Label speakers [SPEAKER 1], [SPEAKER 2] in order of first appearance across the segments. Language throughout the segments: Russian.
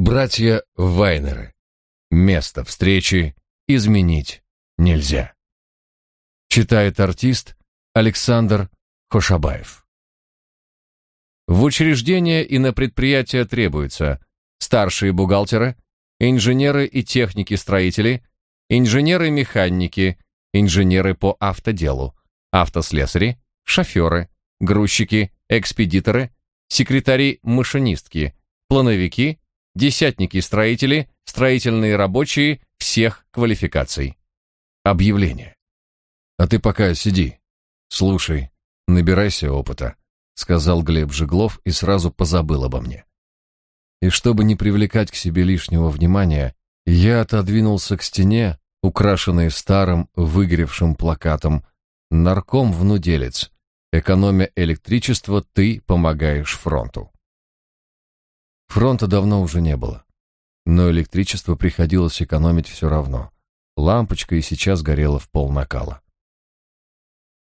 [SPEAKER 1] Братья Вайнеры. Место встречи изменить нельзя. Читает артист Александр Хошабаев. В учреждения и на предприятия требуются старшие бухгалтеры, инженеры и техники-строители, инженеры-механики, инженеры по автоделу, автослесари, шоферы, грузчики, экспедиторы, секретари-машинистки, плановики, десятники-строители, строительные рабочие всех квалификаций. Объявление. А ты пока сиди, слушай, набирайся опыта, сказал Глеб Жеглов и сразу позабыл обо мне. И чтобы не привлекать к себе лишнего внимания, я отодвинулся к стене, украшенной старым выгоревшим плакатом «Нарком внуделец. Экономя электричество, ты помогаешь фронту». Фронта давно уже не было, но электричество приходилось экономить все равно. Лампочка и сейчас горела в пол накала.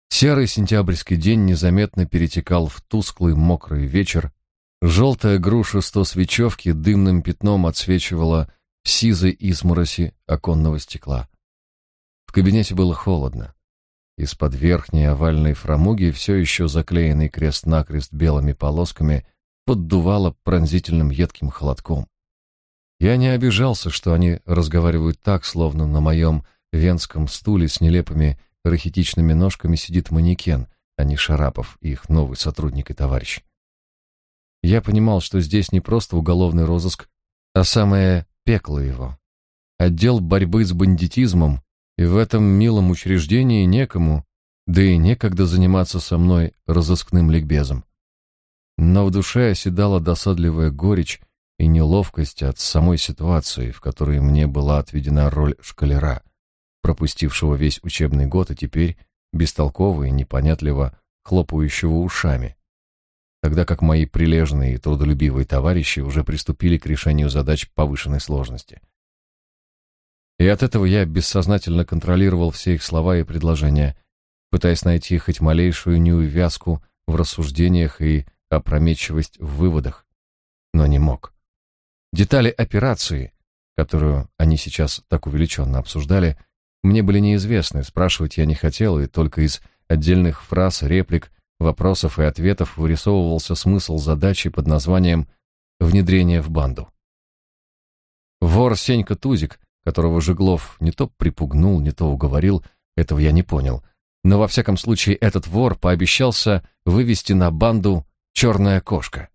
[SPEAKER 1] Серый сентябрьский день незаметно перетекал в тусклый мокрый вечер. Желтая груша сто свечевки дымным пятном отсвечивала в сизой измороси оконного стекла. В кабинете было холодно. Из-под верхней овальной фрамуги, все еще заклеенный крест-накрест белыми полосками, поддувало пронзительным едким холодком. Я не обижался, что они разговаривают так, словно на моем венском стуле с нелепыми рахитичными ножками сидит манекен, а не Шарапов, их новый сотрудник и товарищ. Я понимал, что здесь не просто уголовный розыск, а самое пекло его. Отдел борьбы с бандитизмом, и в этом милом учреждении некому, да и некогда заниматься со мной разыскным ликбезом. Но в душе оседала досадливая горечь и неловкость от самой ситуации, в которой мне была отведена роль шкалера — пропустившего весь учебный год и теперь бестолково и непонятливо хлопающего ушами, тогда как мои прилежные и трудолюбивые товарищи уже приступили к решению задач повышенной сложности. И от этого я бессознательно контролировал все их слова и предложения, пытаясь найти хоть малейшую неувязку в рассуждениях и опрометчивость в выводах, но не мог. Детали операции, которую они сейчас так увеличенно обсуждали, мне были неизвестны, спрашивать я не хотел, и только из отдельных фраз, реплик, вопросов и ответов вырисовывался смысл задачи под названием «внедрение в банду». Вор Сенька Тузик, которого Жеглов не то припугнул, не то уговорил, этого я не понял, но во всяком случае этот вор пообещался вывести на банду «Черная кошка».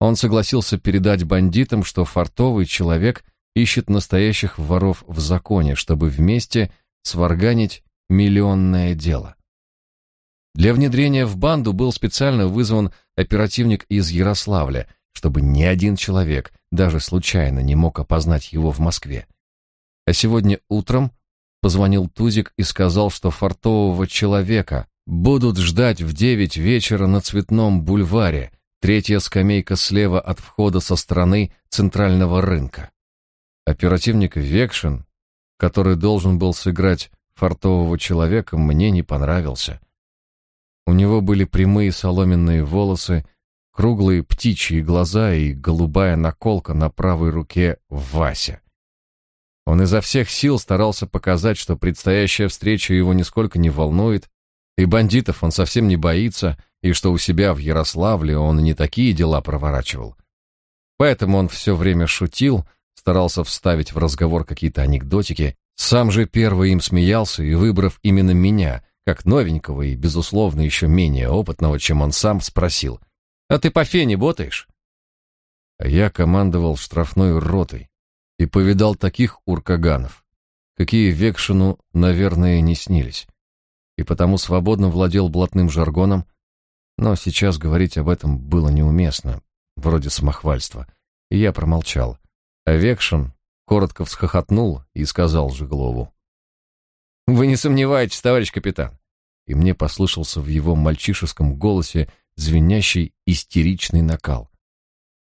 [SPEAKER 1] Он согласился передать бандитам, что фартовый человек — ищет настоящих воров в законе, чтобы вместе сварганить миллионное дело. Для внедрения в банду был специально вызван оперативник из Ярославля, чтобы ни один человек даже случайно не мог опознать его в Москве. А сегодня утром позвонил Тузик и сказал, что фартового человека будут ждать в девять вечера на Цветном бульваре, третья скамейка слева от входа со стороны центрального рынка. Оперативник Векшин, который должен был сыграть фартового человека, мне не понравился. У него были прямые соломенные волосы, круглые птичьи глаза и голубая наколка на правой руке Вася. Он изо всех сил старался показать, что предстоящая встреча его нисколько не волнует, и бандитов он совсем не боится, и что у себя в Ярославле он не такие дела проворачивал. Поэтому он все время шутил, старался вставить в разговор какие-то анекдотики, сам же первый им смеялся и, выбрав именно меня, как новенького и, безусловно, еще менее опытного, чем он сам, спросил, «А ты по фене ботаешь?» А я командовал штрафной ротой и повидал таких уркаганов, какие Векшину, наверное, не снились, и потому свободно владел блатным жаргоном, но сейчас говорить об этом было неуместно, вроде самохвальства, и я промолчал, Векшин коротко всхохотнул и сказал Жеглову. «Вы не сомневаетесь, товарищ капитан?» И мне послышался в его мальчишеском голосе звенящий истеричный накал.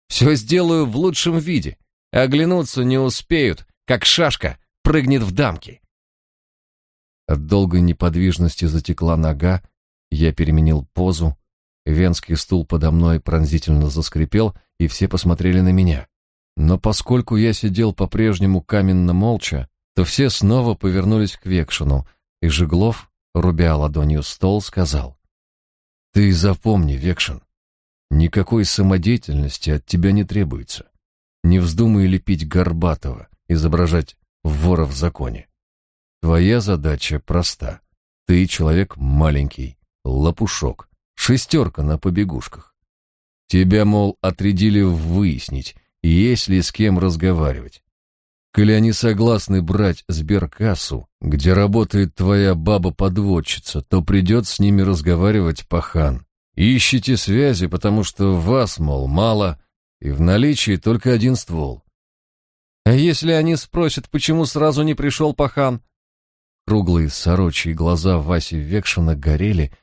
[SPEAKER 1] «Все сделаю в лучшем виде. Оглянуться не успеют, как шашка прыгнет в дамки». От долгой неподвижности затекла нога, я переменил позу, венский стул подо мной пронзительно заскрипел, и все посмотрели на меня. Но поскольку я сидел по-прежнему каменно молча, то все снова повернулись к Векшину, и Жеглов, рубя ладонью стол, сказал: "Ты запомни, Векшин, никакой самодеятельности от тебя не требуется. Не вздумай лепить Горбатова, изображать вора в законе. Твоя задача проста. Ты человек маленький, лопушок, шестерка на побегушках. Тебя, мол, отрядили выяснить, есть ли с кем разговаривать. Коли они согласны брать сберкассу, где работает твоя баба-подводчица, то придет с ними разговаривать пахан. Ищите связи, потому что вас, мол, мало, и в наличии только один ствол.
[SPEAKER 2] А если они спросят, почему сразу не пришел пахан?
[SPEAKER 1] Круглые сорочьи глаза Васи Векшина горели,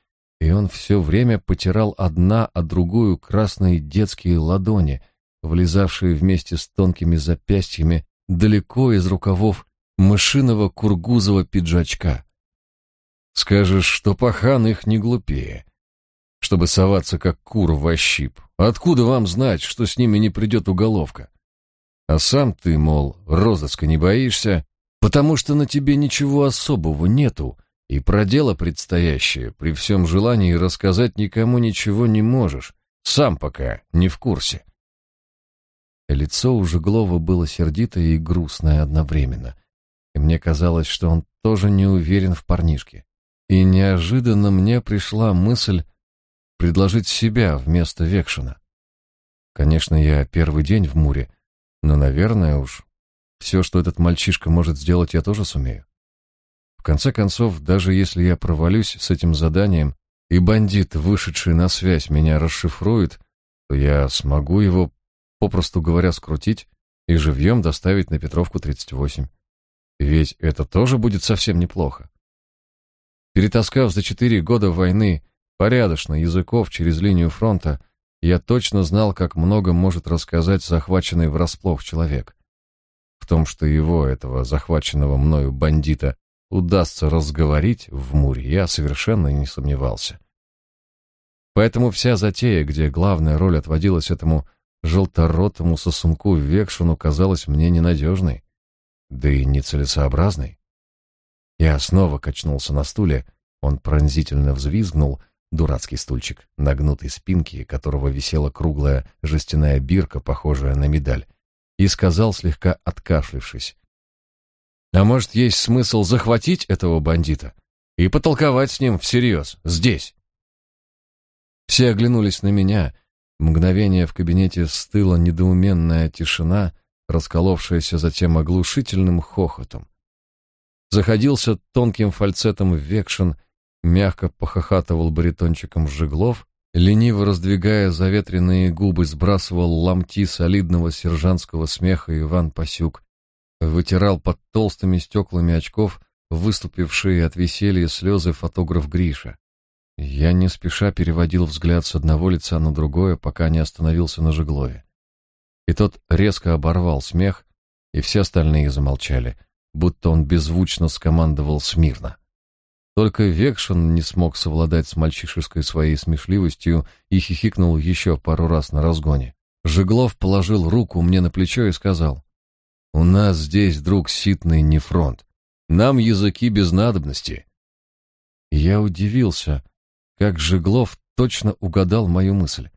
[SPEAKER 1] и он все время потирал одна, а другую красные детские ладони, влезавшие вместе с тонкими запястьями далеко из рукавов мышиного кургузого пиджачка. Скажешь, что пахан их не глупее, чтобы соваться как кур в ощип. Откуда вам знать, что с ними не придет уголовка? А сам ты, мол, розыска не боишься, потому что на тебе ничего особого нету, и про дело предстоящее при всем желании рассказать никому ничего не можешь, сам пока не в курсе. Лицо у Жеглова было сердитое и грустное одновременно, и мне казалось, что он тоже не уверен в парнишке. И неожиданно мне пришла мысль предложить себя вместо Векшина. Конечно, я первый день в Муре, но, наверное, уж все, что этот мальчишка может сделать, я тоже сумею. В конце концов, даже если я провалюсь с этим заданием, и бандит, вышедший на связь, меня расшифрует, то я смогу его попросту говоря, скрутить и живьем доставить на Петровку 38. Ведь это тоже будет совсем неплохо. Перетаскав за четыре года войны порядочно языков через линию фронта, я точно знал, как много может рассказать захваченный врасплох человек. Том, что его, этого захваченного мною бандита, удастся разговорить в Муре, я совершенно не сомневался. Поэтому вся затея, где главная роль отводилась этому желторотому сосунку Векшину казалась мне ненадежной, да и нецелесообразной. Я снова качнулся на стуле, он пронзительно взвизгнул, дурацкий стульчик, на гнутой спинке которого висела круглая жестяная бирка, похожая на медаль, и сказал, слегка откашлившись, «А может, есть смысл захватить этого бандита и потолковать с ним всерьез, здесь?» Все оглянулись на меня — Мгновение в кабинете стыла недоуменная тишина, расколовшаяся затем оглушительным хохотом. Заходился тонким фальцетом Векшин, мягко похохатывал баритончиком Жиглов, лениво раздвигая заветренные губы, сбрасывал ломти солидного сержантского смеха Иван Пасюк, вытирал под толстыми стеклами очков выступившие от веселья слезы фотограф Гриша. Я не спеша переводил взгляд с одного лица на другое, пока не остановился на Жеглове. И тот резко оборвал смех, и все остальные замолчали, будто он беззвучно скомандовал смирно. Только Векшин не смог совладать с мальчишеской своей смешливостью и хихикнул еще пару раз на разгоне. Жеглов положил руку мне на плечо и сказал, «У нас здесь, друг, ситный не фронт. Нам языки без надобности». Я удивился, как Жеглов точно угадал мою мысль.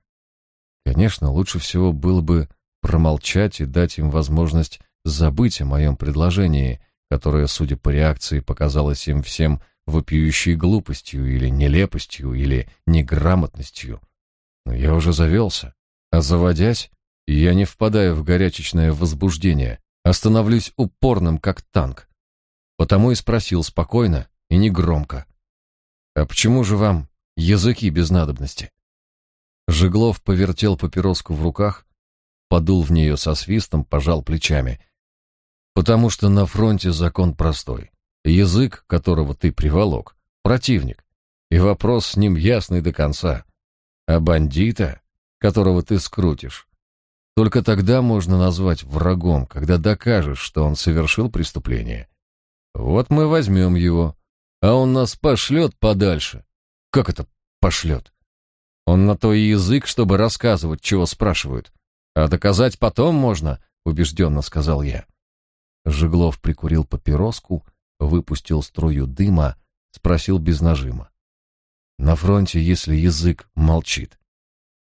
[SPEAKER 1] Конечно, лучше всего было бы промолчать и дать им возможность забыть о моем предложении, которое, судя по реакции, показалось им всем вопиющей глупостью или нелепостью или неграмотностью. Но я уже завелся, а заводясь, я не впадаю в горячечное возбуждение, а становлюсь упорным, как танк. Потому и спросил спокойно и негромко. «А почему же вам Языки без надобности. Жеглов повертел папироску в руках, подул в нее со свистом, пожал плечами. Потому что на фронте закон простой. Язык, которого ты приволок, противник, и вопрос с ним ясный до конца. А бандита, которого ты скрутишь, только тогда можно назвать врагом, когда докажешь, что он совершил преступление. Вот мы возьмем его, а он нас пошлет подальше, как это пошлет? Он на то и язык, чтобы рассказывать, чего спрашивают. А доказать потом можно, убежденно сказал я. Жеглов прикурил папироску, выпустил струю дыма, спросил без нажима. На фронте, если язык молчит,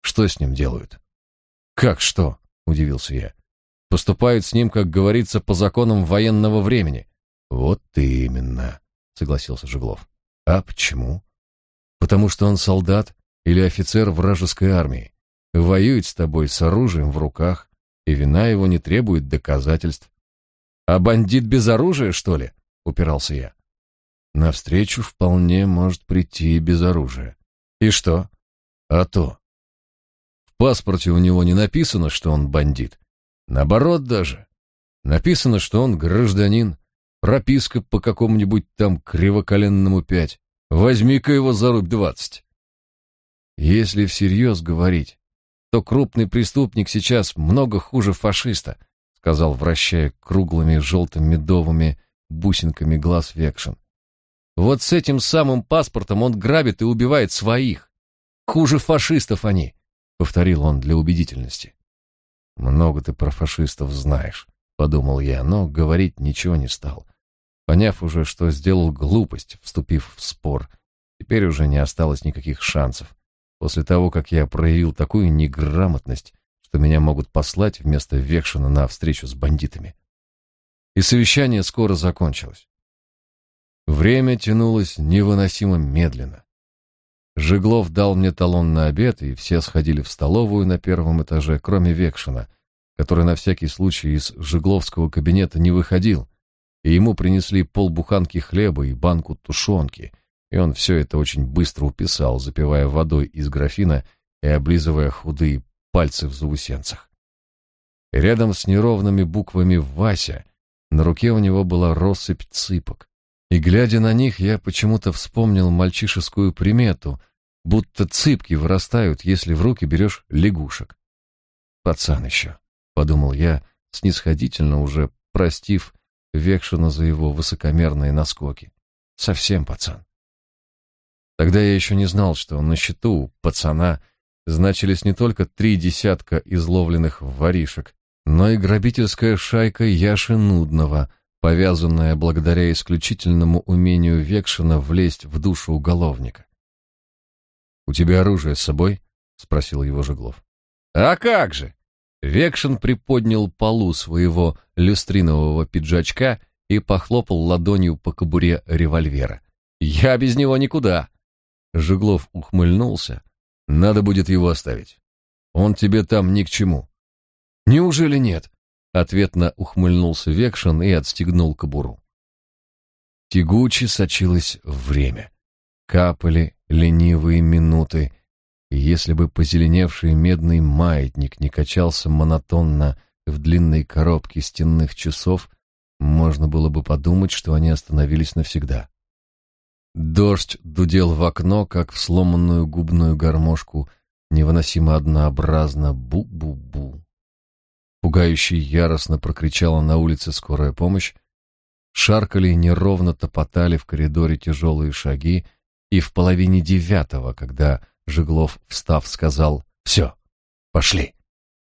[SPEAKER 1] что с ним делают? Как что? удивился я. Поступают с ним, как говорится, по законам военного времени. Вот именно, согласился Жеглов. А почему? Потому что он солдат или офицер вражеской армии. Воюет с тобой с оружием в руках, и вина его не требует доказательств. А бандит без оружия, что ли? Упирался я. Навстречу вполне может прийти и без оружия. И что? А то. В паспорте у него не написано, что он бандит. Наоборот даже. Написано, что он гражданин. Прописка по какому-нибудь там кривоколенному пять. Возьми-ка его за рубь двадцать. Если всерьез говорить, то крупный преступник сейчас много хуже фашиста, сказал, вращая круглыми желто-медовыми бусинками глаз Векшин. Вот с этим самым паспортом он грабит и убивает своих. Хуже фашистов они, повторил он для убедительности. Много ты про фашистов знаешь, подумал я, но говорить ничего не стал. Поняв уже, что сделал глупость, вступив в спор, теперь уже не осталось никаких шансов. После того, как я проявил такую неграмотность, что меня могут послать вместо Векшина на встречу с бандитами. И совещание скоро закончилось. Время тянулось невыносимо медленно. Жиглов дал мне талон на обед, и все сходили в столовую на первом этаже, кроме Векшина, который на всякий случай из Жигловского кабинета не выходил, и ему принесли полбуханки хлеба и банку тушенки, и он все это очень быстро уписал, запивая водой из графина и облизывая худые пальцы в заусенцах. рядом с неровными буквами «Вася» на руке у него была россыпь цыпок, и, глядя на них, я почему-то вспомнил мальчишескую примету, будто цыпки вырастают, если в руки берешь лягушек. «Пацан еще», — подумал я, снисходительно уже простив Векшина за его высокомерные наскоки. «Совсем пацан». Тогда я еще не знал, что на счету пацана значились не только три десятка изловленных воришек, но и грабительская шайка Яши Нудного — повязанная благодаря исключительному умению Векшина влезть в душу уголовника. «У тебя оружие с собой?» — спросил его Жеглов. «А как же!» Векшин приподнял полу своего люстринового пиджачка и похлопал ладонью по кобуре револьвера. «Я без него никуда!» Жеглов ухмыльнулся. «Надо будет его оставить. Он тебе там ни к чему». «Неужели нет?» Ответно ухмыльнулся Векшин и отстегнул кобуру. Тягуче сочилось время. Капали ленивые минуты, и если бы позеленевший медный маятник не качался монотонно в длинной коробке стенных часов, можно было бы подумать, что они остановились навсегда. Дождь дудел в окно, как в сломанную губную гармошку, невыносимо однообразно бу-бу-бу. Пугающе яростно прокричала на улице скорая помощь. Шаркали и неровно топотали в коридоре тяжелые шаги, и в половине девятого, когда Жеглов, встав, сказал «Все, пошли».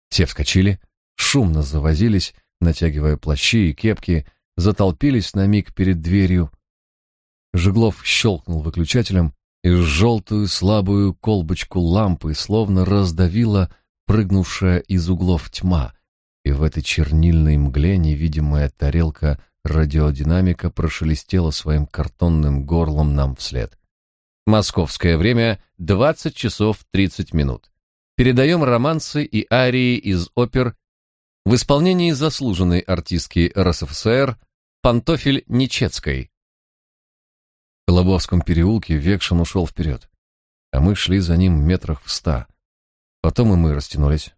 [SPEAKER 1] Все вскочили, шумно завозились, натягивая плащи и кепки, затолпились на миг перед дверью. Жеглов щелкнул выключателем, и желтую слабую колбочку лампы словно раздавила прыгнувшая из углов тьма, и в этой чернильной мгле невидимая тарелка радиодинамика прошелестела своим картонным горлом нам вслед. Московское время 20 часов 30 минут. Передаем романсы и арии из опер в исполнении заслуженной артистки РСФСР Пантофель Нечецкой. В Колобовском переулке Векшин ушел вперед, а мы шли за ним метрах в ста. Потом и мы растянулись.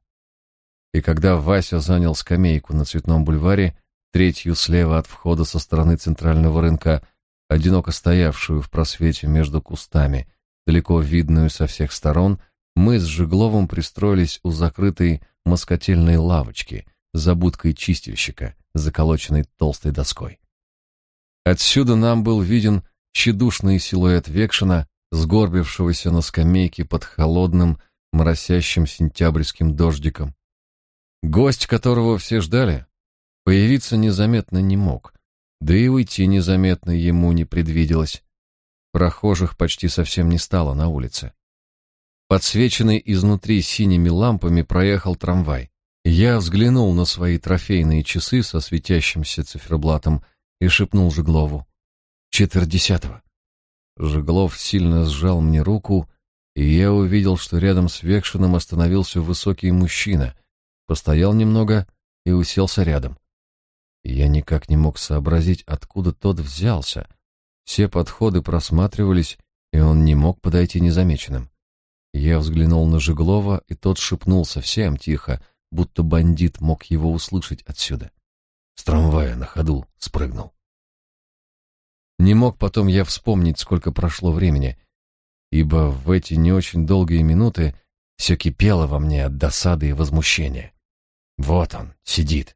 [SPEAKER 1] И когда Вася занял скамейку на Цветном бульваре, третью слева от входа со стороны центрального рынка, одиноко стоявшую в просвете между кустами, далеко видную со всех сторон, мы с Жигловым пристроились у закрытой москотельной лавочки за будкой чистильщика, заколоченной толстой доской. Отсюда нам был виден тщедушный силуэт Векшина, сгорбившегося на скамейке под холодным, моросящим сентябрьским дождиком, Гость, которого все ждали, Появиться незаметно не мог, да и уйти незаметно ему не предвиделось. Прохожих почти совсем не стало на улице. Подсвеченный изнутри синими лампами проехал трамвай. Я взглянул на свои трофейные часы со светящимся циферблатом и шепнул Жеглову. «Четверть десятого». Жеглов сильно сжал мне руку, и я увидел, что рядом с Векшиным остановился высокий мужчина, постоял немного и уселся рядом. Я никак не мог сообразить, откуда тот взялся. Все подходы просматривались, и он не мог подойти незамеченным. Я взглянул на Жеглова, и тот шепнул совсем тихо, будто бандит мог его услышать отсюда. С трамвая на ходу спрыгнул. Не мог потом я вспомнить, сколько прошло времени, ибо в эти не очень долгие минуты все кипело во мне от досады и возмущения. Вот он, сидит,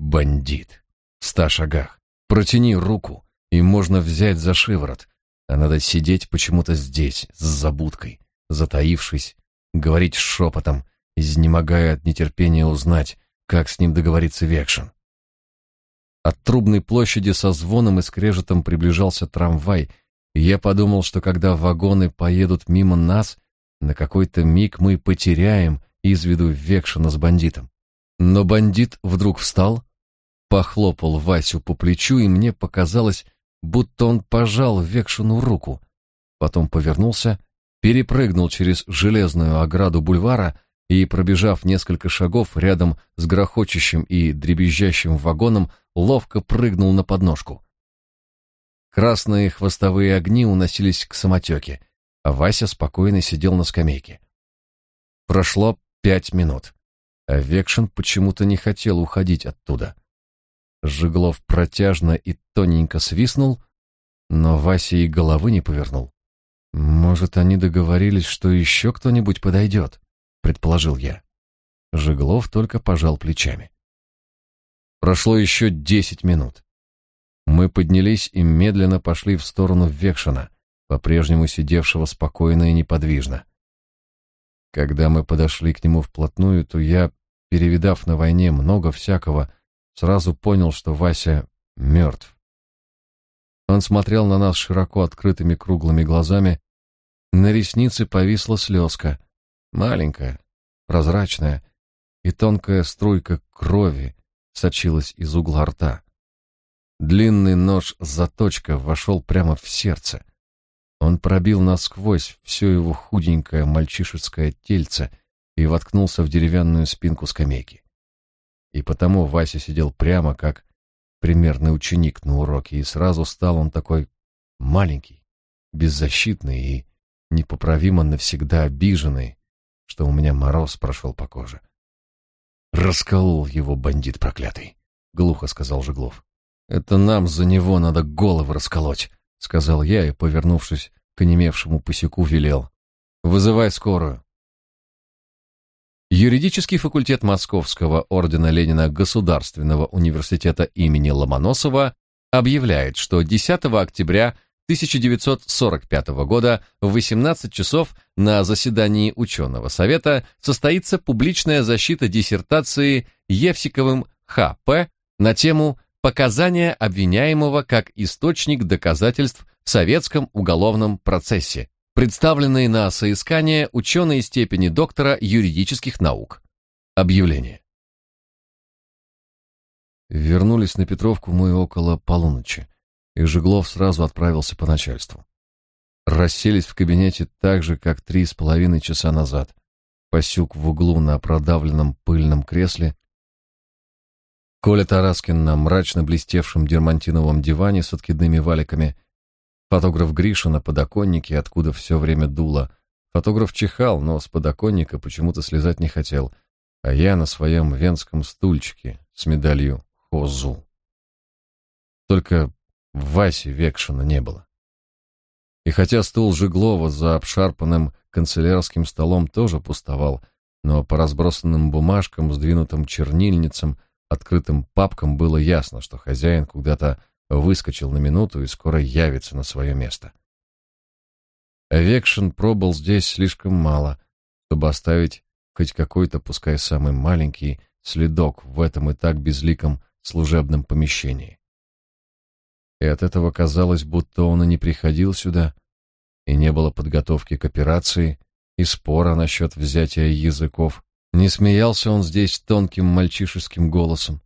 [SPEAKER 1] бандит, в ста шагах. Протяни руку, и можно взять за шиворот, а надо сидеть почему-то здесь, с забудкой, затаившись, говорить шепотом, изнемогая от нетерпения узнать, как с ним договориться Векшин. От трубной площади со звоном и скрежетом приближался трамвай, и я подумал, что когда вагоны поедут мимо нас, на какой-то миг мы потеряем из виду Векшина с бандитом. Но бандит вдруг встал, похлопал Васю по плечу, и мне показалось, будто он пожал Векшину руку. Потом повернулся, перепрыгнул через железную ограду бульвара и, пробежав несколько шагов рядом с грохочущим и дребезжащим вагоном, ловко прыгнул на подножку. Красные хвостовые огни уносились к самотеке, а Вася спокойно сидел на скамейке. Прошло пять минут, а Векшин почему-то не хотел уходить оттуда. Жиглов протяжно и тоненько свистнул, но Вася и головы не повернул. Может, они договорились, что еще кто-нибудь подойдет, предположил я. Жиглов только пожал плечами. Прошло еще десять минут. Мы поднялись и медленно пошли в сторону Векшина, по-прежнему сидевшего спокойно и неподвижно. Когда мы подошли к нему вплотную, то я, перевидав на войне много всякого, сразу понял, что Вася мертв. Он смотрел на нас широко открытыми круглыми глазами, на реснице повисла слезка, маленькая, прозрачная, и тонкая струйка крови сочилась из угла рта. Длинный нож-заточка вошел прямо в сердце. Он пробил насквозь все его худенькое мальчишеское тельце и воткнулся в деревянную спинку скамейки и потому Вася сидел прямо, как примерный ученик на уроке, и сразу стал он такой маленький, беззащитный и непоправимо навсегда обиженный, что у меня мороз прошел по коже. «Расколол его бандит проклятый», — глухо сказал Жеглов. «Это нам за него надо головы расколоть», — сказал я и, повернувшись к онемевшему посеку, велел. «Вызывай скорую». Юридический факультет Московского ордена Ленина Государственного университета имени Ломоносова объявляет, что 10 октября 1945 года в 18 часов на заседании ученого совета состоится публичная защита диссертации Евсиковым Х.П. на тему «Показания обвиняемого как источник доказательств в советском уголовном процессе представленные на соискание ученые степени доктора юридических наук. Объявление. Вернулись на Петровку мы около полуночи, и Жеглов сразу отправился по начальству. Расселись в кабинете так же, как три с половиной часа назад. Пасюк в углу на продавленном пыльном кресле, Коля Тараскин на мрачно блестевшем дермантиновом диване с откидными валиками — Фотограф Гриша на подоконнике, откуда все время дуло. Фотограф чихал, но с подоконника почему-то слезать не хотел, а я на своем венском стульчике с медалью Хозу. Только Васи Векшина не было. И хотя стул Жиглова за обшарпанным канцелярским столом тоже пустовал, но по разбросанным бумажкам, сдвинутым чернильницам, открытым папкам было ясно, что хозяин куда-то выскочил на минуту и скоро явится на свое место. Векшин пробыл здесь слишком мало, чтобы оставить хоть какой-то, пускай самый маленький, следок в этом и так безликом служебном помещении. И от этого казалось, будто он и не приходил сюда, и не было подготовки к операции, и спора насчет взятия языков. Не смеялся он здесь тонким мальчишеским голосом.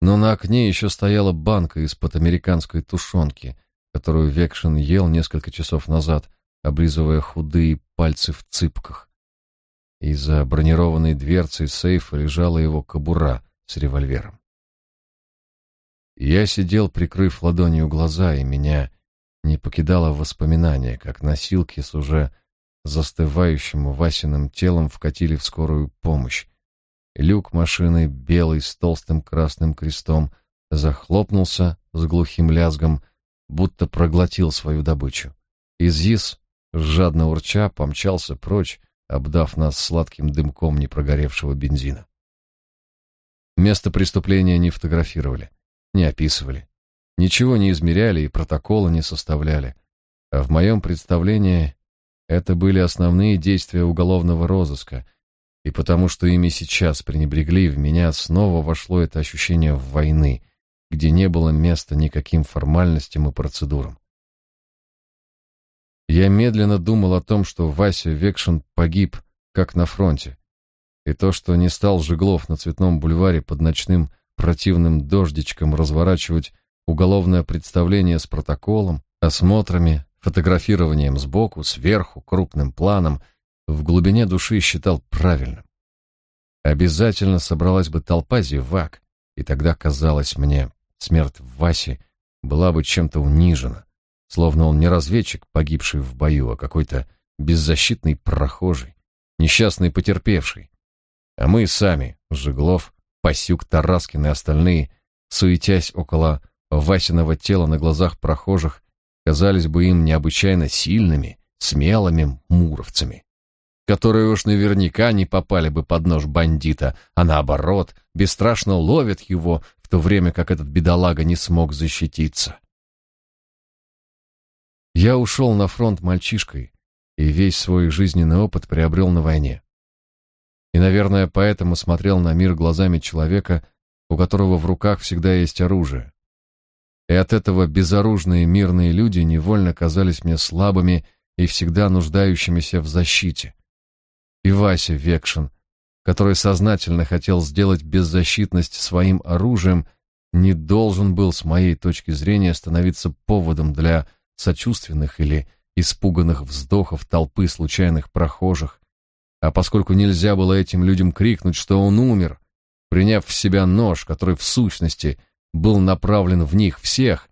[SPEAKER 1] Но на окне еще стояла банка из-под американской тушенки, которую Векшин ел несколько часов назад, облизывая худые пальцы в цыпках. И за бронированной дверцей сейфа лежала его кобура с револьвером. Я сидел, прикрыв ладонью глаза, и меня не покидало воспоминание, как носилки с уже застывающим Васиным телом вкатили в скорую помощь. Люк машины, белый с толстым красным крестом, захлопнулся с глухим лязгом, будто проглотил свою добычу. Изис, жадно урча, помчался прочь, обдав нас сладким дымком непрогоревшего бензина. Место преступления не фотографировали, не описывали, ничего не измеряли и протокола не составляли. А в моем представлении это были основные действия уголовного розыска, и потому что ими сейчас пренебрегли, в меня снова вошло это ощущение войны, где не было места никаким формальностям и процедурам. Я медленно думал о том, что Вася Векшин погиб, как на фронте, и то, что не стал Жеглов на Цветном бульваре под ночным противным дождичком разворачивать уголовное представление с протоколом, осмотрами, фотографированием сбоку, сверху, крупным планом, в глубине души считал правильным. Обязательно собралась бы толпа зевак, и тогда казалось мне, смерть Васи была бы чем-то унижена, словно он не разведчик, погибший в бою, а какой-то беззащитный прохожий, несчастный потерпевший. А мы сами, Жеглов, Пасюк, Тараскин и остальные, суетясь около Васиного тела на глазах прохожих, казались бы им необычайно сильными, смелыми муровцами, которые уж наверняка не попали бы под нож бандита, а наоборот, бесстрашно ловят его, в то время как этот бедолага не смог защититься. Я ушел на фронт мальчишкой и весь свой жизненный опыт приобрел на войне. И, наверное, поэтому смотрел на мир глазами человека, у которого в руках всегда есть оружие, и от этого безоружные мирные люди невольно казались мне слабыми и всегда нуждающимися в защите. И Вася Векшин, который сознательно хотел сделать беззащитность своим оружием, не должен был, с моей точки зрения, становиться поводом для сочувственных или испуганных вздохов толпы случайных прохожих. А поскольку нельзя было этим людям крикнуть, что он умер, приняв в себя нож, который в сущности был направлен в них всех,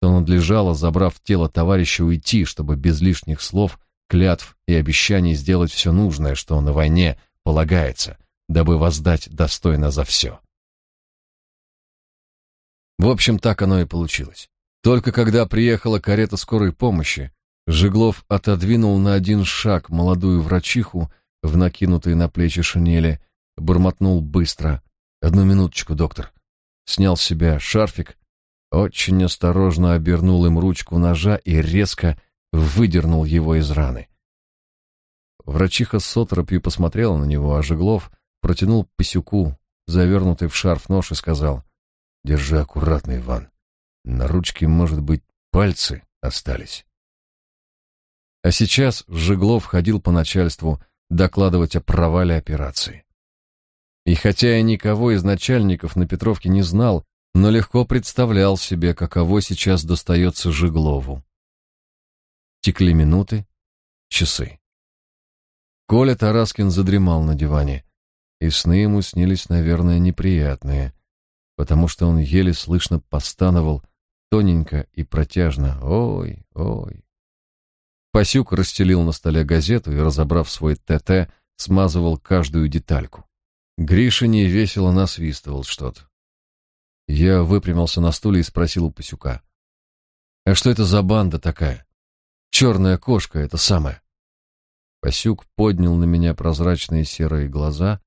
[SPEAKER 1] то надлежало, забрав тело товарища, уйти, чтобы без лишних слов, клятв и обещаний сделать все нужное, что на войне полагается, дабы воздать достойно за все. В общем, так оно и получилось. Только когда приехала карета скорой помощи, Жеглов отодвинул на один шаг молодую врачиху в накинутой на плечи шинели, бормотнул быстро. «Одну минуточку, доктор снял с себя шарфик, очень осторожно обернул им ручку ножа и резко выдернул его из раны. Врачиха с оторопью посмотрела на него, а Жеглов протянул Пасюку, завернутый в шарф нож, и сказал, «Держи аккуратно, Иван. На ручке, может быть, пальцы остались». А сейчас Жеглов ходил по начальству докладывать о провале операции. И хотя я никого из начальников на Петровке не знал, но легко представлял себе, каково сейчас достается Жиглову. Текли минуты, часы. Коля Тараскин задремал на диване, и сны ему снились, наверное, неприятные, потому что он еле слышно постановал тоненько и протяжно «Ой, ой». Пасюк расстелил на столе газету и, разобрав свой ТТ, смазывал каждую детальку. Гриша невесело насвистывал что-то. Я выпрямился на стуле и спросил у Пасюка. «А что это за банда такая? Черная кошка — это самое». Пасюк поднял на меня прозрачные серые глаза,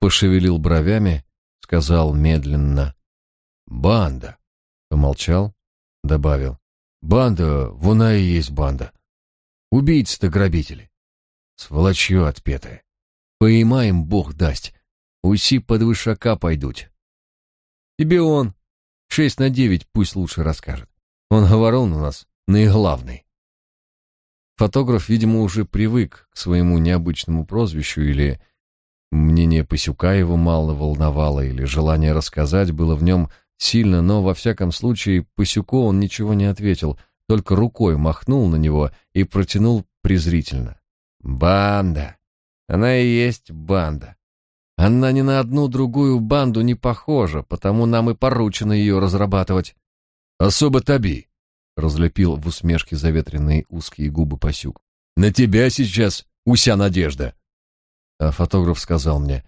[SPEAKER 1] пошевелил бровями, сказал медленно. «Банда». Помолчал, добавил. «Банда, вон и есть банда. Убийцы-то грабители. Сволочье отпетое. Поймаем, бог даст, Усі под вышака пойдут.
[SPEAKER 2] Тебе он. Шесть на девять пусть лучше расскажет. Он говорон у нас наиглавный. Фотограф, видимо, уже привык к своему необычному прозвищу или мнение Пасюка его мало волновало, или желание рассказать было в нем сильно, но во всяком случае Пасюку он ничего не ответил, только рукой махнул на него и протянул презрительно. «Банда! Она и есть банда. Она ни на одну другую банду не похожа, потому нам и поручено ее разрабатывать».
[SPEAKER 1] «Особо Таби», — разлепил в усмешке заветренные узкие губы Пасюк. «На тебя сейчас уся надежда». А фотограф сказал мне,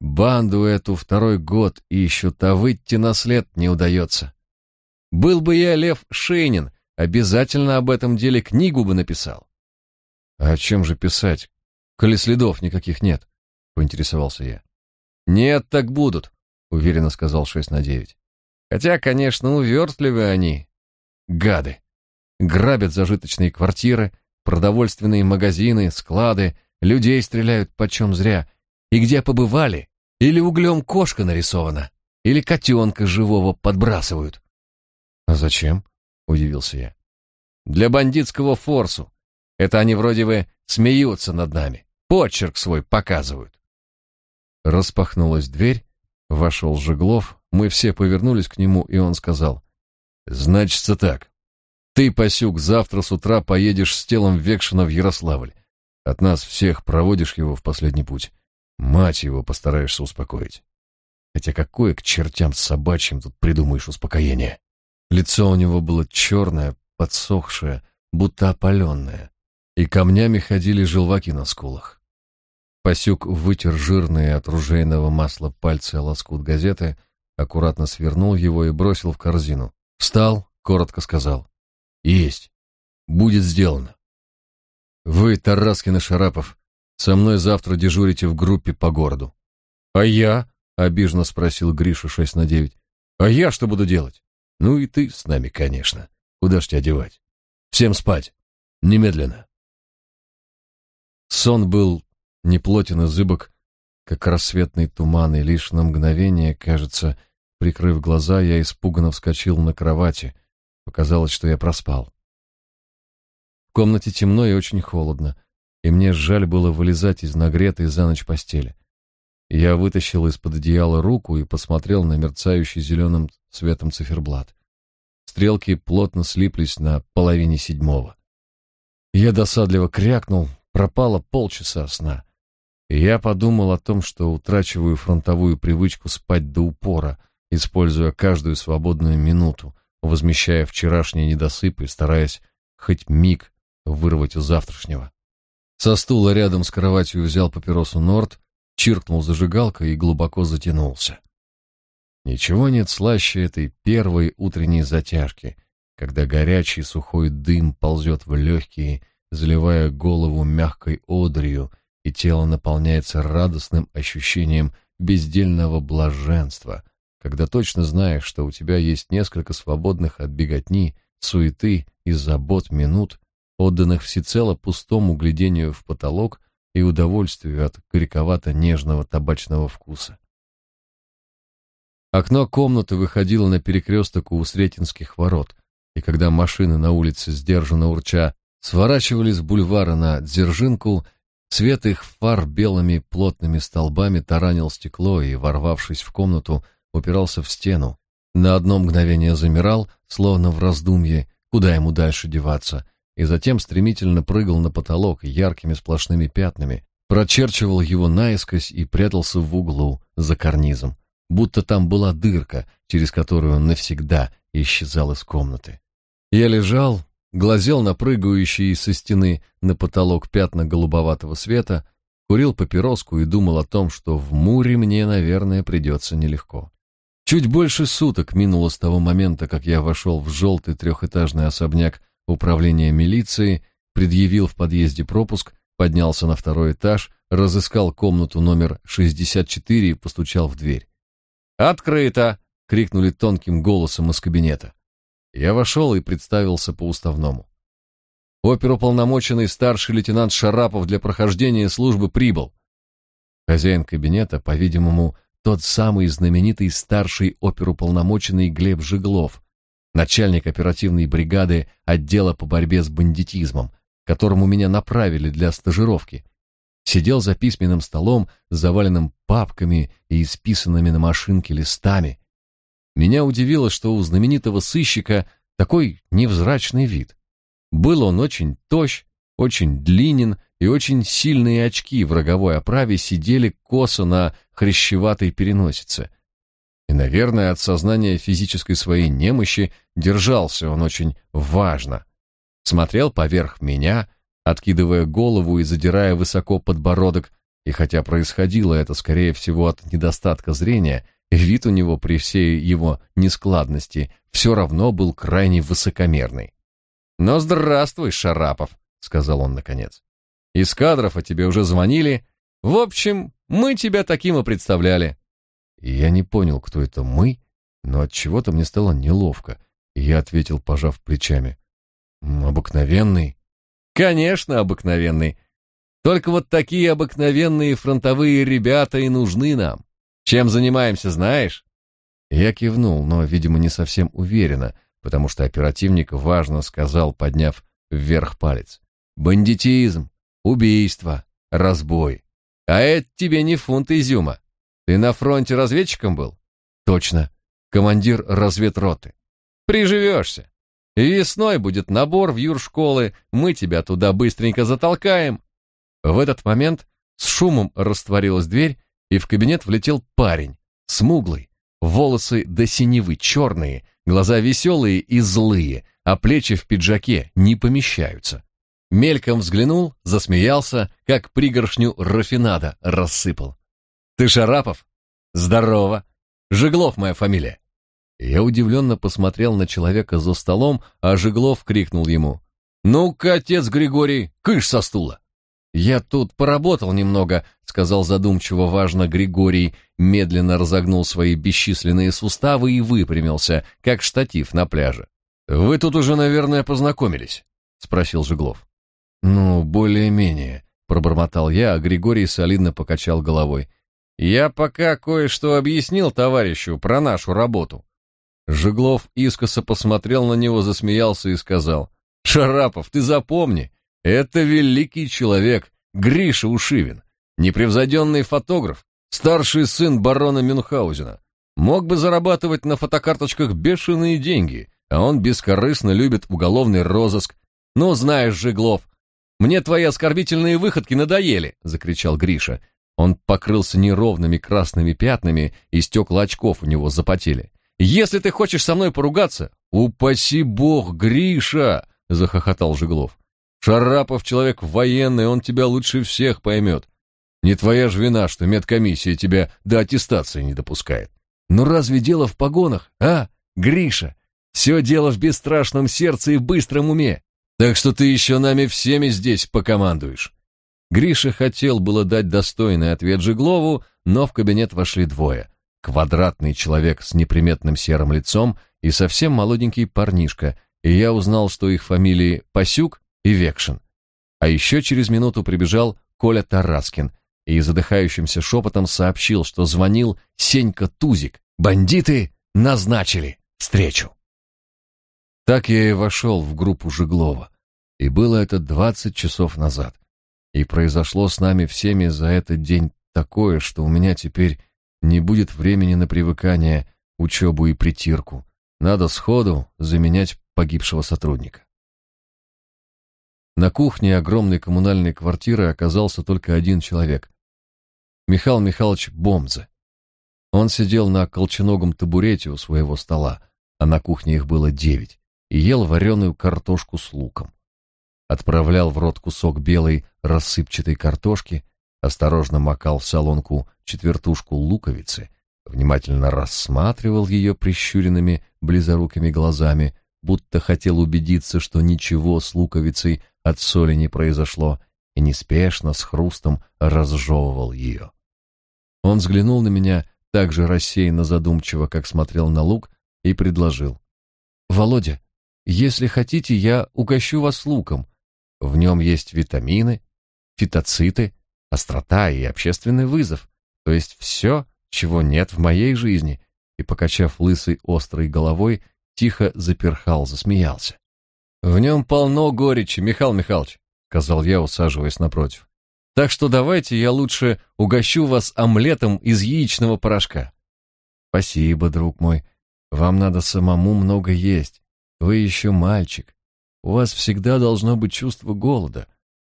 [SPEAKER 1] «Банду эту второй год ищут, а выйти на след не удается. Был бы я Лев Шейнин, обязательно об этом деле книгу бы написал». «А о чем же писать, коли следов никаких нет?» — поинтересовался я. «Нет, так будут», — уверенно сказал шесть на девять. «Хотя, конечно, увертливы они, гады. Грабят зажиточные квартиры, продовольственные магазины, склады, людей стреляют почем зря. И где побывали, или углем кошка нарисована, или котенка живого подбрасывают». «А зачем?» — удивился я. «Для бандитского форсу. Это они вроде бы смеются над нами, почерк свой показывают. Распахнулась дверь, вошел Жеглов, мы все повернулись к нему, и он сказал, «Значится так. Ты, Пасюк, завтра с утра поедешь с телом Векшина в Ярославль. От нас всех проводишь его в последний путь. Мать его постараешься успокоить. Хотя какое к чертям собачьим тут придумаешь успокоение?» Лицо у него было черное, подсохшее, будто опаленное, и камнями ходили желваки на скулах. Пасюк вытер жирные от ружейного масла пальцы о лоскут газеты, аккуратно свернул его и бросил в корзину. Встал, коротко сказал. «Есть. Будет сделано. Вы, Тараскин и Шарапов, со мной завтра дежурите в группе по городу». «А я?» — обиженно спросил Гриша шесть на девять. «А я что буду делать?» «Ну и ты с нами, конечно. Куда ж тебя девать? Всем спать. Немедленно». Сон был не плотен и зыбок, как рассветный туман, и лишь на мгновение, кажется, прикрыв глаза, я испуганно вскочил на кровати. Показалось, что я проспал. В комнате темно и очень холодно, и мне жаль было вылезать из нагретой за ночь постели. Я вытащил из-под одеяла руку и посмотрел на мерцающий зеленым светом циферблат. Стрелки плотно слиплись на половине седьмого. Я досадливо крякнул, пропало полчаса сна. И я подумал о том, что утрачиваю фронтовую привычку спать до упора, используя каждую свободную минуту, возмещая вчерашний недосып и стараясь хоть миг вырвать у завтрашнего. Со стула рядом с кроватью взял папиросу Норд, чиркнул зажигалкой и глубоко затянулся. Ничего нет слаще этой первой утренней затяжки, когда горячий сухой дым ползет в легкие, заливая голову мягкой одрью, и тело наполняется радостным ощущением бездельного блаженства, когда точно знаешь, что у тебя есть несколько свободных от беготни, суеты и забот минут, отданных всецело пустому глядению в потолок и удовольствию от горьковато-нежного табачного вкуса. Окно комнаты выходило на перекресток у Сретенских ворот, и когда машины на улице, сдержанно урча, сворачивали с бульвара на Дзержинку, Свет их фар белыми плотными столбами таранил стекло и, ворвавшись в комнату, упирался в стену. На одно мгновение замирал, словно в раздумье, куда ему дальше деваться, и затем стремительно прыгал на потолок яркими сплошными пятнами, прочерчивал его наискось и прятался в углу за карнизом, будто там была дырка, через которую он навсегда исчезал из комнаты. Я лежал, глазел на прыгающие со стены на потолок пятна голубоватого света, курил папироску и думал о том, что в Муре мне, наверное, придется нелегко. Чуть больше суток минуло с того момента, как я вошел в желтый трехэтажный особняк управления милиции, предъявил в подъезде пропуск, поднялся на второй этаж, разыскал комнату номер 64 и постучал в дверь. «Открыто!» — крикнули тонким голосом из кабинета. Я вошел и представился по уставному. Оперуполномоченный старший лейтенант Шарапов для прохождения службы прибыл. Хозяин кабинета, по-видимому,
[SPEAKER 2] тот самый знаменитый старший оперуполномоченный Глеб Жиглов, начальник оперативной бригады отдела по борьбе с бандитизмом, которому меня направили для стажировки. Сидел за письменным столом, заваленным папками и исписанными на машинке листами. Меня удивило, что у знаменитого сыщика такой невзрачный вид. Был он очень тощ, очень длинен, и очень сильные очки в роговой оправе сидели косо на хрящеватой переносице. И, наверное, от сознания физической своей немощи держался он очень важно. Смотрел поверх меня, откидывая голову и задирая высоко подбородок, и хотя происходило это, скорее всего, от недостатка зрения, вид у него при всей его нескладности все равно был крайне высокомерный. «Но здравствуй, Шарапов», — сказал он наконец. Из кадров о тебе уже звонили. В общем, мы тебя таким и представляли. Я не понял, кто это мы, но от чего-то мне стало неловко, и я ответил, пожав плечами: "Обыкновенный". Конечно, обыкновенный. Только вот такие обыкновенные фронтовые ребята и нужны нам. Чем занимаемся, знаешь? Я кивнул, но, видимо, не совсем уверенно, потому что оперативник важно сказал, подняв вверх палец: "Бандитизм. Убийство, разбой. А это тебе не фунт изюма. Ты на фронте разведчиком был? Точно. Командир разведроты. Приживешься. Весной будет набор в юршколы, мы тебя туда быстренько затолкаем. В этот момент с шумом растворилась дверь, и в кабинет влетел парень, смуглый, волосы до синевы черные, глаза веселые и злые, а плечи в пиджаке не помещаются. Мельком взглянул, засмеялся, как пригоршню рафинада рассыпал. «Ты Шарапов? Здорово! Жеглов моя фамилия!» Я удивленно посмотрел на человека за столом, а Жеглов крикнул ему. «Ну-ка, отец Григорий, кыш со стула!» «Я тут поработал немного», — сказал задумчиво важно Григорий, медленно разогнул свои бесчисленные суставы и выпрямился, как штатив на пляже. «Вы тут уже, наверное, познакомились?» — спросил Жеглов. «Ну, более-менее», — пробормотал я, а Григорий солидно покачал головой. «Я пока кое-что объяснил товарищу про нашу работу». Жеглов искоса посмотрел на него, засмеялся и сказал. «Шарапов, ты запомни, это великий человек, Гриша Ушивин, непревзойденный фотограф, старший сын барона Мюнхгаузена. Мог бы зарабатывать на фотокарточках бешеные деньги, а он бескорыстно любит уголовный розыск. Ну, знаешь, Жеглов, мне твои оскорбительные выходки надоели, закричал Гриша. Он покрылся неровными красными пятнами, и стекла очков у него запотели. Если ты хочешь со мной поругаться, упаси бог, Гриша, захохотал Жиглов. Шарапов человек военный, он тебя лучше всех поймет. Не твоя же вина, что медкомиссия тебя до аттестации не допускает. Но разве дело в погонах, а, Гриша? Все дело в бесстрашном сердце и быстром уме. Так что ты еще нами всеми здесь покомандуешь. Гриша хотел было дать достойный ответ Жиглову, но в кабинет вошли двое. Квадратный человек с неприметным серым лицом и совсем молоденький парнишка, и я узнал, что их фамилии Пасюк и Векшин. А еще через минуту прибежал Коля Тараскин и задыхающимся шепотом сообщил, что звонил Сенька Тузик. Бандиты назначили встречу. Так я и вошел в группу Жиглова. И было это двадцать часов назад. И произошло с нами всеми за этот день такое, что у меня теперь не будет времени на привыкание, учебу и притирку. Надо сходу заменять погибшего сотрудника. На кухне огромной коммунальной квартиры оказался только один человек. Михаил Михайлович Бомзе. Он сидел на колченогом табурете у своего стола, а на кухне их было девять и ел вареную картошку с луком. Отправлял в рот кусок белой рассыпчатой картошки, осторожно макал в солонку четвертушку луковицы, внимательно рассматривал ее прищуренными близорукими глазами, будто хотел убедиться, что ничего с луковицей от соли не произошло, и неспешно с хрустом разжевывал ее. Он взглянул на меня так же рассеянно задумчиво, как смотрел на лук, и предложил. «Володя, если хотите, я угощу вас луком. В нем есть витамины, фитоциты, острота и общественный вызов, то есть все, чего нет в моей жизни, и, покачав лысой острой головой, тихо заперхал, засмеялся. В нем полно горечи, Михаил Михайлович, сказал я, усаживаясь напротив. Так что давайте я лучше угощу вас омлетом из яичного порошка. Спасибо, друг мой. Вам надо самому много есть. Вы еще мальчик. У вас всегда должно быть чувство голода.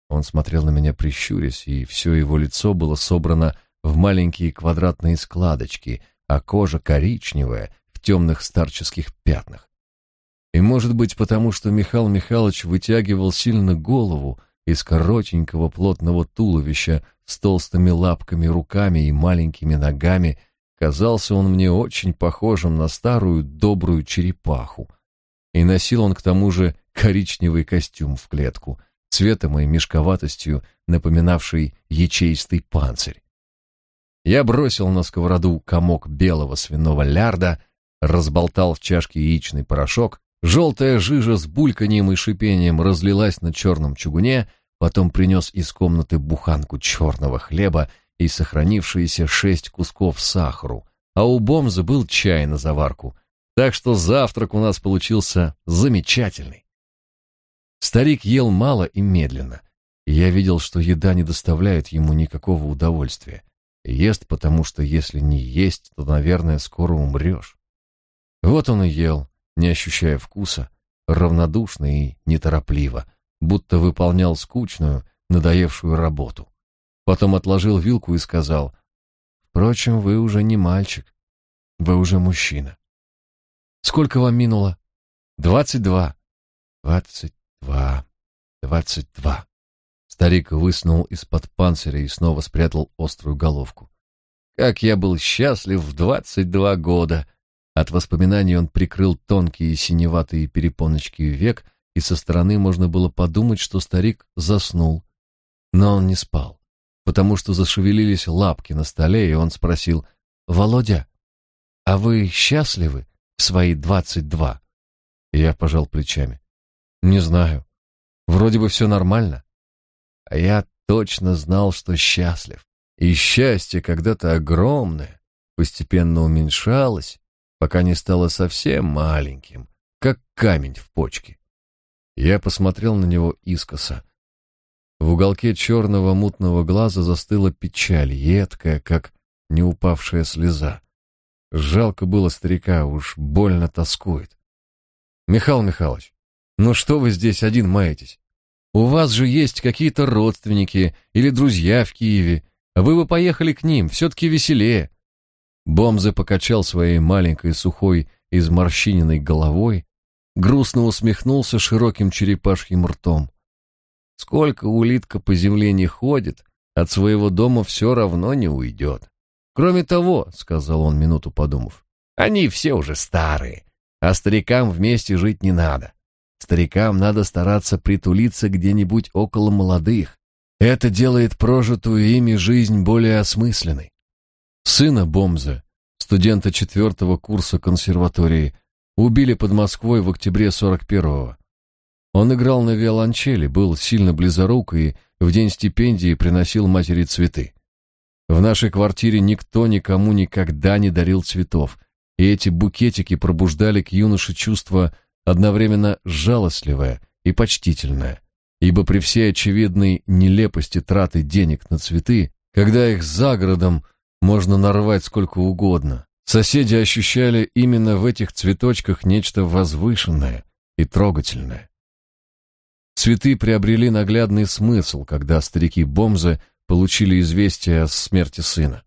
[SPEAKER 2] Он смотрел на меня прищурясь, и все его лицо было собрано в маленькие квадратные складочки, а кожа коричневая, в темных старческих пятнах. И, может быть, потому что Михаил Михайлович вытягивал сильно голову из коротенького плотного туловища с толстыми лапками, руками и маленькими ногами, казался он мне очень похожим на старую добрую черепаху. И носил он к тому же коричневый костюм в клетку, цветом и мешковатостью напоминавший ячеистый панцирь. Я бросил на сковороду комок белого свиного лярда, разболтал в чашке яичный порошок, желтая жижа с бульканьем и шипением разлилась на черном чугуне, потом принес из комнаты буханку черного хлеба и сохранившиеся шесть кусков сахару, а у Бомза был чай на заварку, так что завтрак у нас получился замечательный. Старик ел мало и медленно, и я видел, что еда не доставляет ему никакого удовольствия. Ест, потому что если не есть, то, наверное, скоро умрешь. Вот он и ел, не ощущая вкуса, равнодушно и неторопливо, будто выполнял скучную, надоевшую работу. Потом отложил вилку и сказал, «Впрочем, вы уже не мальчик, вы уже мужчина». «Сколько вам минуло?» «Двадцать два». «Двадцать два, двадцать два». Старик высунул из-под панциря и снова спрятал острую головку. «Как я был счастлив в двадцать два года!» От воспоминаний он прикрыл тонкие синеватые перепоночки век, и со стороны можно было подумать, что старик заснул. Но он не спал, потому что зашевелились лапки на столе, и он спросил, «Володя, а вы счастливы в свои двадцать два?» Я пожал плечами. «Не знаю. Вроде бы все нормально. А я точно знал, что счастлив. И счастье когда-то огромное постепенно уменьшалось, пока не стало совсем маленьким, как камень в почке. Я посмотрел на него искоса. В уголке черного мутного глаза застыла печаль, едкая, как не упавшая слеза. Жалко было старика, уж больно тоскует. Михаил Михайлович, ну что вы здесь один маетесь? У вас же есть какие-то родственники или друзья в Киеве. Вы бы поехали к ним, все-таки веселее. Бомзе покачал своей маленькой сухой изморщиненной головой, грустно усмехнулся широким черепашьим ртом. Сколько улитка по земле не ходит, от своего дома все равно не уйдет. Кроме того, — сказал он, минуту подумав, — они все уже старые, а старикам вместе жить не надо. Старикам надо стараться притулиться где-нибудь около молодых. Это делает прожитую ими жизнь более осмысленной. Сына Бомза, студента четвертого курса консерватории, убили под Москвой в октябре 41-го. Он играл на виолончели, был сильно близорук и в день стипендии приносил матери цветы. В нашей квартире никто никому никогда не дарил цветов, и эти букетики пробуждали к юноше чувство одновременно жалостливое и почтительное, ибо при всей очевидной нелепости траты денег на цветы, когда их за городом можно нарвать сколько угодно, соседи ощущали именно в этих цветочках нечто возвышенное и трогательное. Цветы приобрели наглядный смысл, когда старики Бомзы получили известие о смерти сына.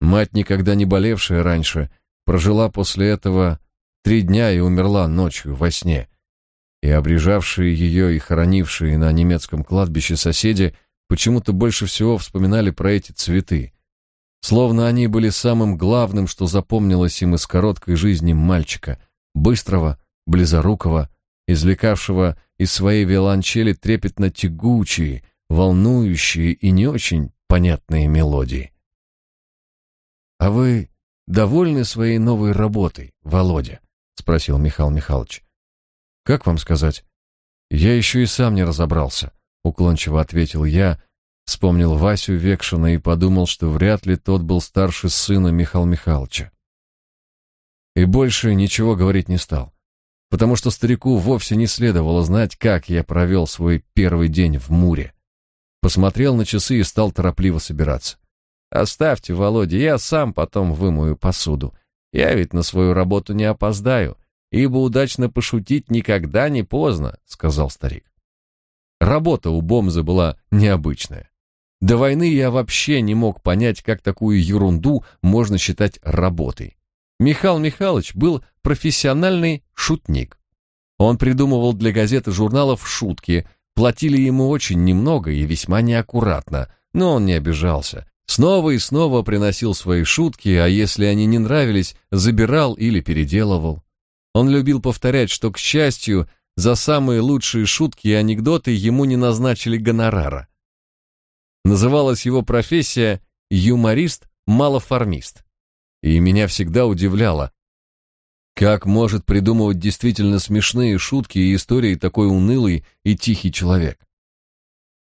[SPEAKER 2] Мать, никогда не болевшая раньше, прожила после этого Три дня и умерла ночью во сне. И обрежавшие ее и хоронившие на немецком кладбище соседи почему-то больше всего вспоминали про эти цветы. Словно они были самым главным, что запомнилось им из короткой жизни мальчика, быстрого, близорукого, извлекавшего из своей виолончели трепетно тягучие, волнующие и не очень понятные мелодии. «А вы довольны своей новой работой, Володя?» — спросил Михаил Михайлович. «Как вам сказать? Я еще и сам не разобрался», — уклончиво ответил я, Вспомнил Васю Векшина и подумал, что вряд ли тот был старше сына Михаила Михайловича. И больше ничего говорить не стал, потому что старику вовсе не следовало знать, как я провел свой первый день в Муре. Посмотрел на часы и стал торопливо собираться. «Оставьте, Володя, я сам потом вымою посуду. Я ведь на свою работу не опоздаю, ибо удачно пошутить никогда не поздно», — сказал старик. Работа у Бомза была необычная. До войны я вообще не мог понять, как такую ерунду можно считать работой. Михаил Михайлович был профессиональный шутник. Он придумывал для газет и журналов шутки, платили ему очень немного и весьма неаккуратно, но он не обижался. Снова и снова приносил свои шутки, а если они не нравились, забирал или переделывал. Он любил повторять, что, к счастью, за самые лучшие шутки и анекдоты ему не назначили гонорара. Называлась его профессия юморист-малоформист. И меня всегда удивляло, как может придумывать действительно смешные шутки и истории такой унылый и тихий человек.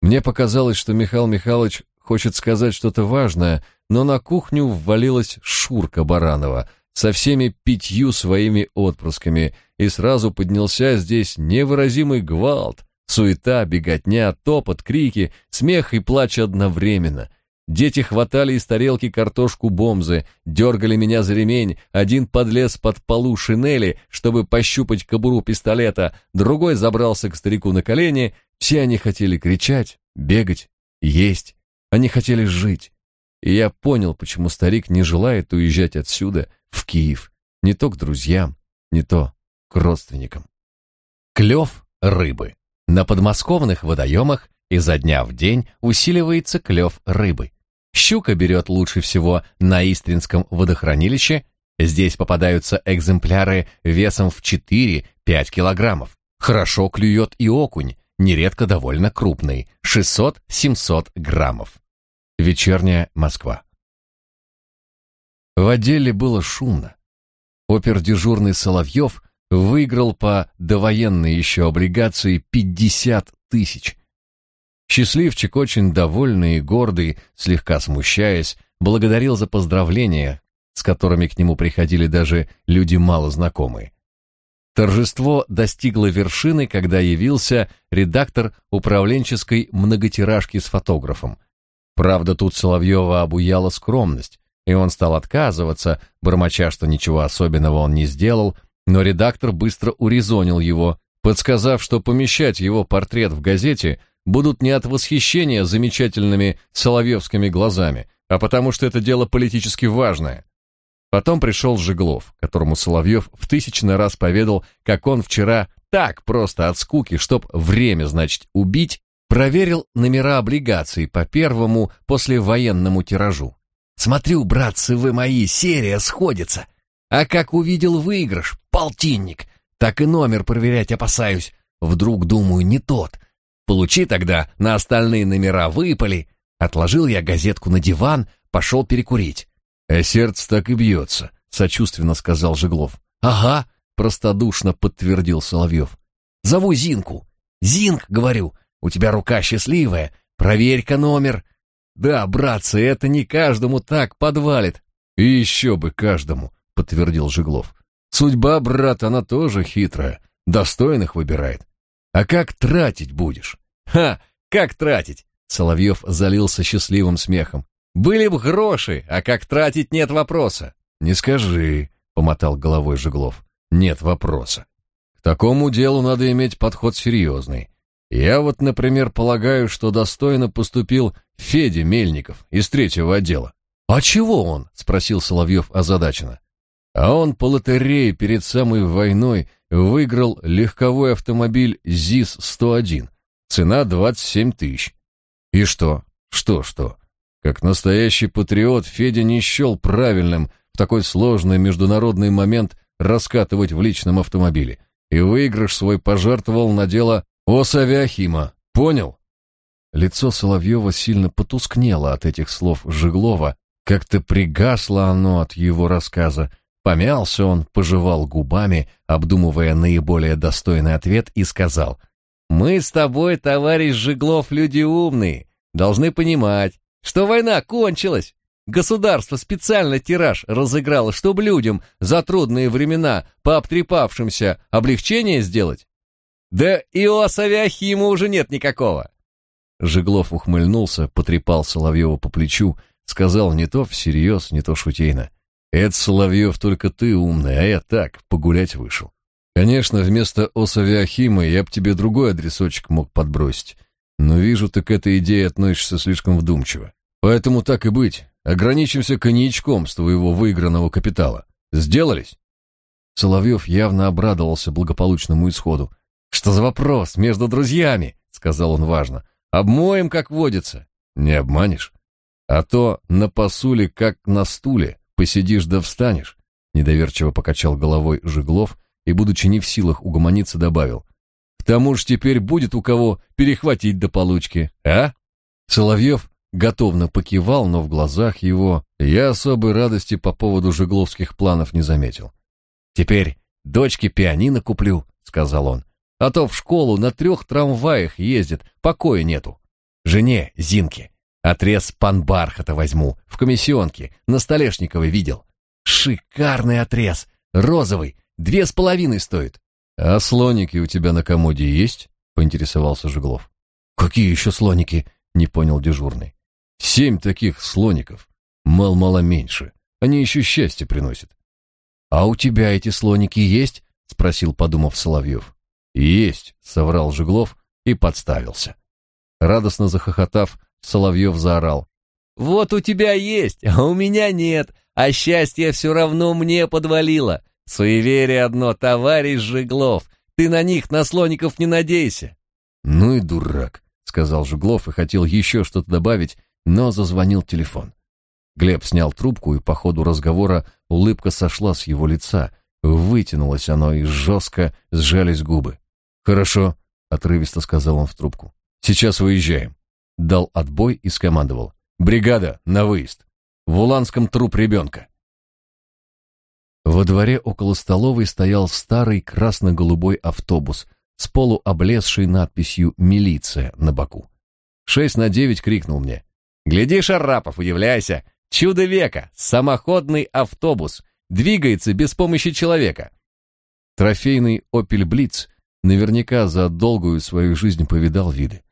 [SPEAKER 2] Мне показалось, что Михаил Михайлович хочет сказать что-то важное, но на кухню ввалилась Шурка Баранова со всеми пятью своими отпрысками, и сразу поднялся здесь невыразимый гвалт, суета, беготня, топот, крики, смех и плач одновременно. Дети хватали из тарелки картошку бомзы, дергали меня за ремень, один подлез под полу шинели, чтобы пощупать кобуру пистолета, другой забрался к старику на колени, все они хотели кричать, бегать, есть, они хотели жить. И я понял, почему старик не желает уезжать отсюда, в Киев, не то к друзьям, не то к родственникам.
[SPEAKER 1] Клев рыбы. На подмосковных водоемах изо дня в день усиливается клев рыбы. Щука берет лучше всего на Истринском водохранилище. Здесь попадаются экземпляры весом в 4-5 килограммов. Хорошо клюет и окунь, нередко довольно крупный, 600-700 граммов. Вечерняя Москва. В отделе было шумно. Опер-дежурный Соловьев выиграл по довоенной еще облигации 50 тысяч. Счастливчик, очень довольный и гордый, слегка смущаясь, благодарил за поздравления, с которыми к нему приходили даже люди мало знакомые. Торжество достигло вершины, когда явился редактор управленческой многотиражки с фотографом. Правда, тут Соловьева обуяла скромность, и он стал отказываться, бормоча, что ничего особенного он не сделал, но редактор быстро урезонил его, подсказав, что помещать его портрет в газете будут не от восхищения замечательными соловьевскими глазами, а потому что это дело политически важное. Потом пришел Жеглов, которому Соловьев в тысячный раз поведал, как он вчера так просто от скуки, чтоб время, значит, убить, проверил номера облигаций по первому послевоенному тиражу. «Смотрю, братцы вы мои, серия сходится!» А как увидел выигрыш, полтинник, так и номер проверять опасаюсь. Вдруг, думаю, не тот. Получи тогда, на остальные номера выпали. Отложил я газетку на диван, пошел перекурить.
[SPEAKER 2] А сердце так и бьется, сочувственно сказал Жеглов.
[SPEAKER 1] Ага, простодушно подтвердил Соловьев. Зову Зинку. Зинк, говорю, у тебя рука счастливая, проверь-ка номер. Да, братцы, это не каждому так подвалит.
[SPEAKER 2] И еще бы каждому подтвердил Жиглов. Судьба, брат, она тоже хитрая, достойных выбирает. А как тратить будешь?
[SPEAKER 1] Ха, как тратить? Соловьев залился счастливым смехом. Были бы гроши, а как тратить нет вопроса.
[SPEAKER 2] Не скажи, помотал головой Жиглов. Нет вопроса. К такому делу надо иметь подход серьезный. Я вот, например, полагаю, что достойно поступил Федя Мельников из третьего отдела.
[SPEAKER 1] А чего он? спросил Соловьев озадаченно.
[SPEAKER 2] А он по лотерее перед самой войной выиграл легковой автомобиль ЗИС-101. Цена 27 тысяч. И что? Что-что? Как настоящий патриот Федя не счел правильным в такой сложный международный момент раскатывать в личном автомобиле. И выигрыш свой пожертвовал на дело Осавиахима. Понял? Лицо Соловьева сильно потускнело от этих слов Жиглова, как-то пригасло оно от его рассказа, Помялся он, пожевал губами, обдумывая наиболее достойный ответ, и сказал, «Мы с тобой, товарищ Жиглов, люди умные. должны понимать, что война кончилась. Государство специально тираж разыграло, чтобы людям за трудные времена по обтрепавшимся облегчение сделать. Да и у Асавиахима уже нет никакого. Жеглов ухмыльнулся, потрепал Соловьева по плечу, сказал не то всерьез, не то шутейно. «Это, Соловьев, только ты умный, а я так, погулять вышел. Конечно, вместо Осавиахима я б тебе другой адресочек мог подбросить, но вижу, ты к этой идее относишься слишком вдумчиво. Поэтому так и быть, ограничимся коньячком с твоего выигранного капитала. Сделались?» Соловьев явно обрадовался благополучному исходу. «Что за вопрос? Между друзьями?» — сказал он важно. «Обмоем, как водится». «Не обманешь? А то на посуле, как на стуле, посидишь да встанешь». Недоверчиво покачал головой Жиглов и, будучи не в силах угомониться, добавил. «К тому же теперь будет у кого перехватить до получки, а?» Соловьев готовно покивал, но в глазах его я особой радости по поводу жигловских планов не заметил. «Теперь дочке пианино куплю», — сказал он. А то в школу на трех трамваях ездит, покоя нету. Жене, Зинке, отрез панбархата возьму, в комиссионке, на Столешниковой видел. Шикарный отрез, розовый, две с половиной стоит. А слоники у тебя на комоде есть? Поинтересовался Жиглов. Какие еще слоники? Не понял дежурный. Семь таких слоников, мал-мало меньше. Они еще счастье приносят. А у тебя эти слоники есть? Спросил, подумав Соловьев. «Есть», — соврал Жиглов и подставился. Радостно захохотав, Соловьев заорал. «Вот у тебя есть, а у меня нет, а счастье все равно мне подвалило. Суеверие одно, товарищ Жиглов, ты на них, на слоников, не надейся». «Ну и дурак», — сказал Жиглов и хотел еще что-то добавить, но зазвонил телефон. Глеб снял трубку, и по ходу разговора улыбка сошла с его лица, вытянулось оно и жестко сжались губы. «Хорошо», — отрывисто сказал он в трубку. «Сейчас выезжаем». Дал отбой и скомандовал. «Бригада, на выезд. В Уланском труп ребенка». Во дворе около столовой стоял старый красно-голубой автобус с полуоблезшей надписью «Милиция» на боку. Шесть на девять крикнул мне. «Гляди, Шарапов, удивляйся! Чудо века! Самоходный автобус! Двигается без помощи человека!» Трофейный «Опель Блиц» наверняка за долгую свою жизнь повидал виды.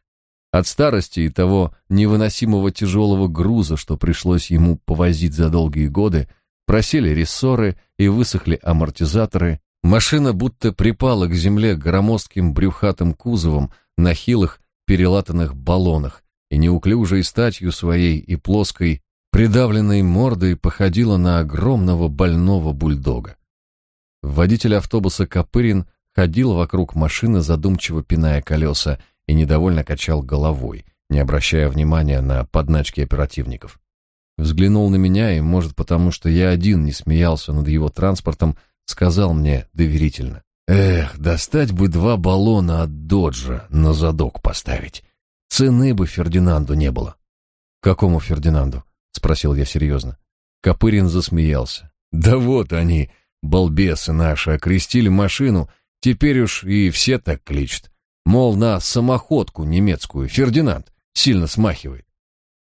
[SPEAKER 2] От старости и того невыносимого тяжелого груза, что пришлось ему повозить за долгие годы, просели рессоры и высохли амортизаторы, машина будто припала к земле громоздким брюхатым кузовом на хилых перелатанных баллонах и неуклюжей статью своей и плоской придавленной мордой походила на огромного больного бульдога. Водитель автобуса Копырин ходил вокруг машины, задумчиво пиная колеса, и недовольно качал головой, не обращая внимания на подначки оперативников. Взглянул на меня и, может, потому что я один не смеялся над его транспортом, сказал мне доверительно. «Эх, достать бы два баллона от Доджа на задок поставить. Цены бы Фердинанду не было». «Какому Фердинанду?» — спросил я серьезно. Копырин засмеялся. «Да вот они, балбесы наши, окрестили машину Теперь уж и все так кличут. Мол, на самоходку немецкую Фердинанд сильно смахивает.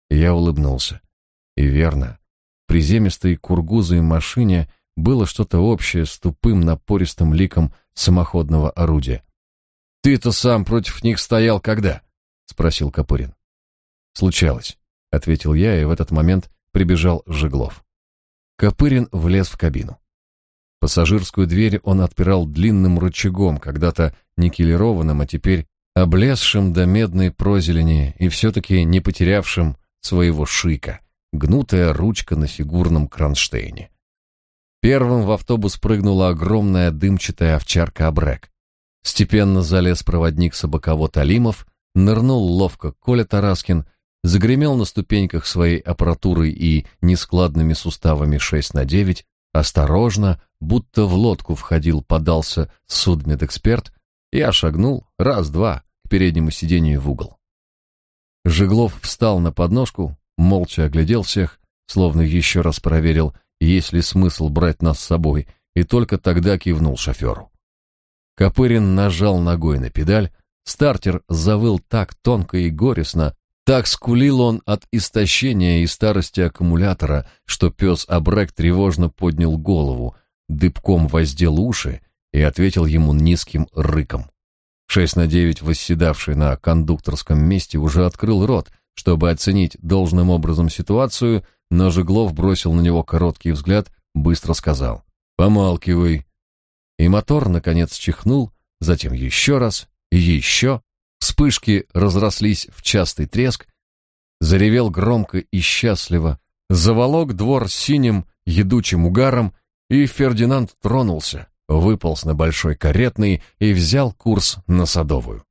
[SPEAKER 2] Я улыбнулся. И верно. Приземистой кургузой машине было что-то общее с тупым напористым ликом самоходного орудия. «Ты-то сам против них стоял когда?» — спросил Копырин. «Случалось», — ответил я, и в этот момент прибежал Жеглов. Копырин влез в кабину. Пассажирскую дверь он отпирал длинным рычагом, когда-то никелированным, а теперь облезшим до медной прозелени и все-таки не потерявшим своего шика, гнутая ручка на фигурном кронштейне. Первым в автобус прыгнула огромная дымчатая овчарка Абрек. Степенно залез проводник собаковод Алимов, нырнул ловко Коля Тараскин, загремел на ступеньках своей аппаратурой и нескладными суставами 6 на 9, Осторожно, будто в лодку входил, подался судмедэксперт, я шагнул раз-два к переднему сиденью в угол. Жеглов встал на подножку, молча оглядел всех, словно еще раз проверил, есть ли смысл брать нас с собой, и только тогда кивнул шоферу. Копырин нажал ногой на педаль, стартер завыл так тонко и горестно, Так скулил он от истощения и старости аккумулятора, что пес Абрек тревожно поднял голову, дыбком воздел уши и ответил ему низким рыком. Шесть на девять, восседавший на кондукторском месте, уже открыл рот, чтобы оценить должным образом ситуацию, но Жеглов бросил на него короткий взгляд, быстро сказал «Помалкивай». И мотор, наконец, чихнул, затем еще раз еще. Вспышки разрослись в частый треск, заревел громко и счастливо, заволок двор синим едучим угаром, и Фердинанд тронулся, выполз на большой каретный и взял курс на Садовую.